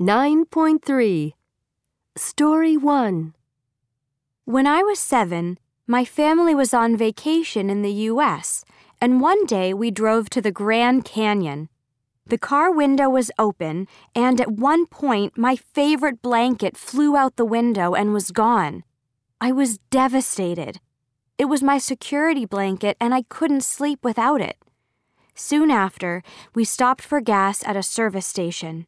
9.3 Story 1 When I was seven, my family was on vacation in the U.S., and one day we drove to the Grand Canyon. The car window was open, and at one point, my favorite blanket flew out the window and was gone. I was devastated. It was my security blanket, and I couldn't sleep without it. Soon after, we stopped for gas at a service station.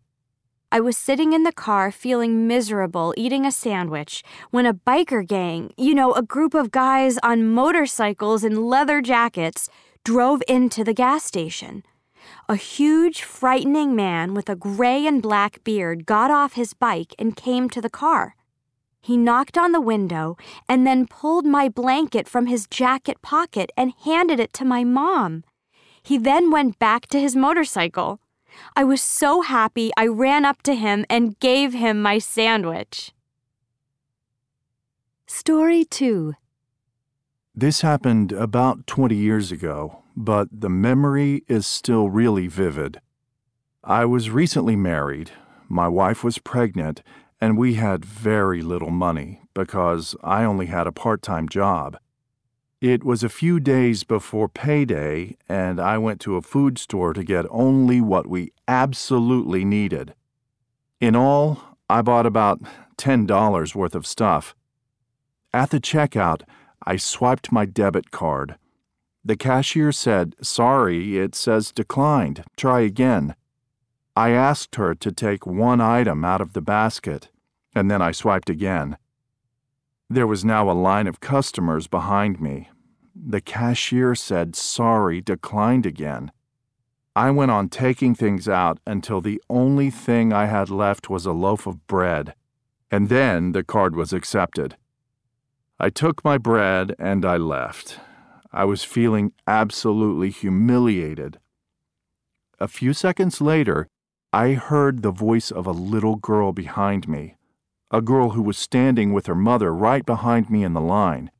I was sitting in the car feeling miserable eating a sandwich when a biker gang, you know, a group of guys on motorcycles in leather jackets, drove into the gas station. A huge, frightening man with a gray and black beard got off his bike and came to the car. He knocked on the window and then pulled my blanket from his jacket pocket and handed it to my mom. He then went back to his motorcycle. I was so happy I ran up to him and gave him my sandwich. Story 2 This happened about 20 years ago, but the memory is still really vivid. I was recently married, my wife was pregnant, and we had very little money because I only had a part time job. It was a few days before payday, and I went to a food store to get only what we absolutely needed. In all, I bought about $10 worth of stuff. At the checkout, I swiped my debit card. The cashier said, Sorry, it says declined. Try again. I asked her to take one item out of the basket, and then I swiped again. There was now a line of customers behind me. The cashier said sorry, declined again. I went on taking things out until the only thing I had left was a loaf of bread, and then the card was accepted. I took my bread and I left. I was feeling absolutely humiliated. A few seconds later, I heard the voice of a little girl behind me a girl who was standing with her mother right behind me in the line.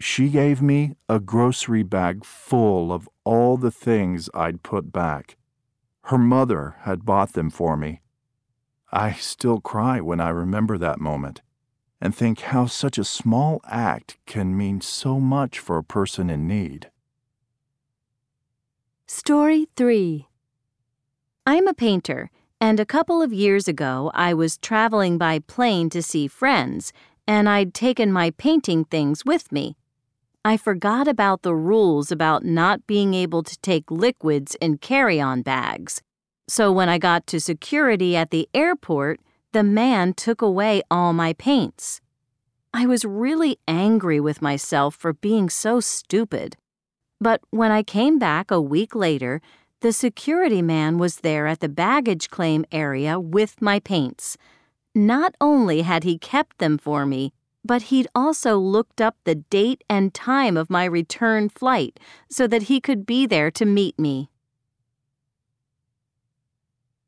She gave me a grocery bag full of all the things I'd put back. Her mother had bought them for me. I still cry when I remember that moment and think how such a small act can mean so much for a person in need. Story 3 I'm a painter, and a couple of years ago I was traveling by plane to see friends, and I'd taken my painting things with me. I forgot about the rules about not being able to take liquids in carry on bags. So when I got to security at the airport, the man took away all my paints. I was really angry with myself for being so stupid. But when I came back a week later, the security man was there at the baggage claim area with my paints. Not only had he kept them for me, but he'd also looked up the date and time of my return flight so that he could be there to meet me.